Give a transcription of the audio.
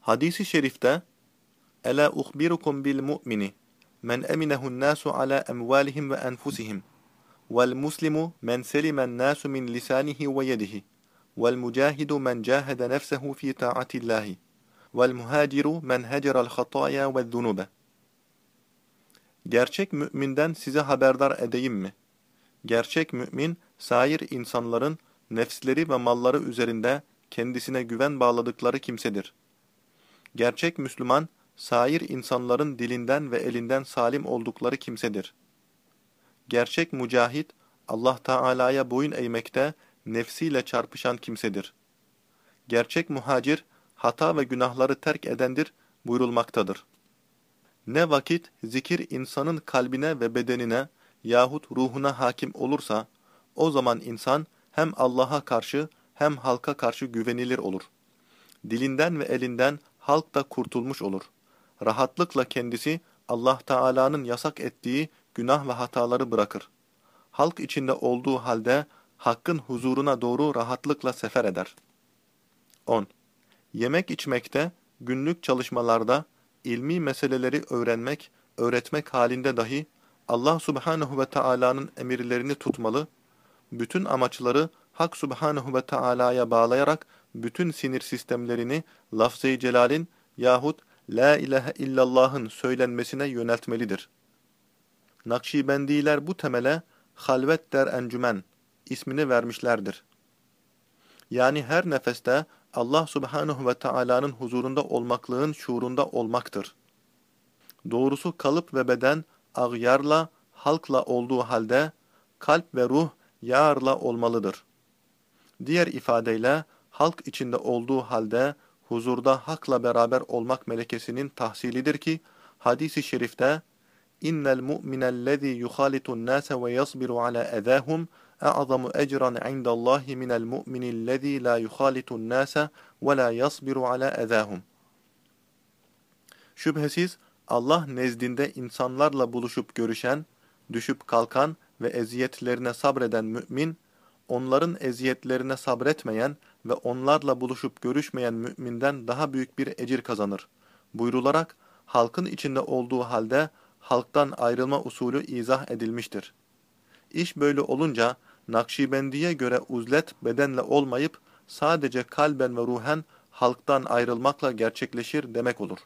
Hadis-i şerifte Ela uhbirukum bil mu'mini men eminehun nasu ala emvalihim ve enfusihim vel muslimu men selimen nasu min lisanihi ve yedihi vel mucahidu men cahede nefsehu fi ta'atillahi vel muhaciru men heceral hataya ve zunube Gerçek müminden size haberdar edeyim mi? Gerçek mümin, sair insanların nefsleri ve malları üzerinde kendisine güven bağladıkları kimsedir. Gerçek Müslüman, sair insanların dilinden ve elinden salim oldukları kimsedir. Gerçek mücahit, Allah Teala'ya boyun eğmekte, nefsiyle çarpışan kimsedir. Gerçek muhacir, hata ve günahları terk edendir buyurulmaktadır. Ne vakit zikir insanın kalbine ve bedenine yahut ruhuna hakim olursa, o zaman insan hem Allah'a karşı hem halka karşı güvenilir olur. Dilinden ve elinden halk da kurtulmuş olur. Rahatlıkla kendisi Allah Teala'nın yasak ettiği günah ve hataları bırakır. Halk içinde olduğu halde hakkın huzuruna doğru rahatlıkla sefer eder. 10. Yemek içmekte, günlük çalışmalarda, ilmi meseleleri öğrenmek, öğretmek halinde dahi Allah Subhanahu ve Taala'nın emirlerini tutmalı, bütün amaçları Hak Subhanahu ve Taala'ya bağlayarak bütün sinir sistemlerini lafz-ı celalin yahut La ilahe illallah'ın söylenmesine yöneltmelidir. Nakşibendiler bu temele halvet der encümen ismini vermişlerdir. Yani her nefeste Allah Subhanahu ve Taala'nın huzurunda olmaklığın şuurunda olmaktır. Doğrusu kalıp ve beden ağyarla, halkla olduğu halde kalp ve ruh yağarla olmalıdır. Diğer ifadeyle halk içinde olduğu halde huzurda hakla beraber olmak melekesinin tahsilidir ki hadisi şerifte innel mu'minellezî yuhalitun nâse ve yasbiru ala ezâhum e'azamu ecran indallahi minel mu'minillezî la yuhalitun nâse ve la yasbiru ala ezâhum. Şüphesiz Allah nezdinde insanlarla buluşup görüşen, düşüp kalkan ve eziyetlerine sabreden mümin, onların eziyetlerine sabretmeyen ve onlarla buluşup görüşmeyen müminden daha büyük bir ecir kazanır. Buyrularak, halkın içinde olduğu halde halktan ayrılma usulü izah edilmiştir. İş böyle olunca, Nakşibendi'ye göre uzlet bedenle olmayıp, sadece kalben ve ruhen halktan ayrılmakla gerçekleşir demek olur.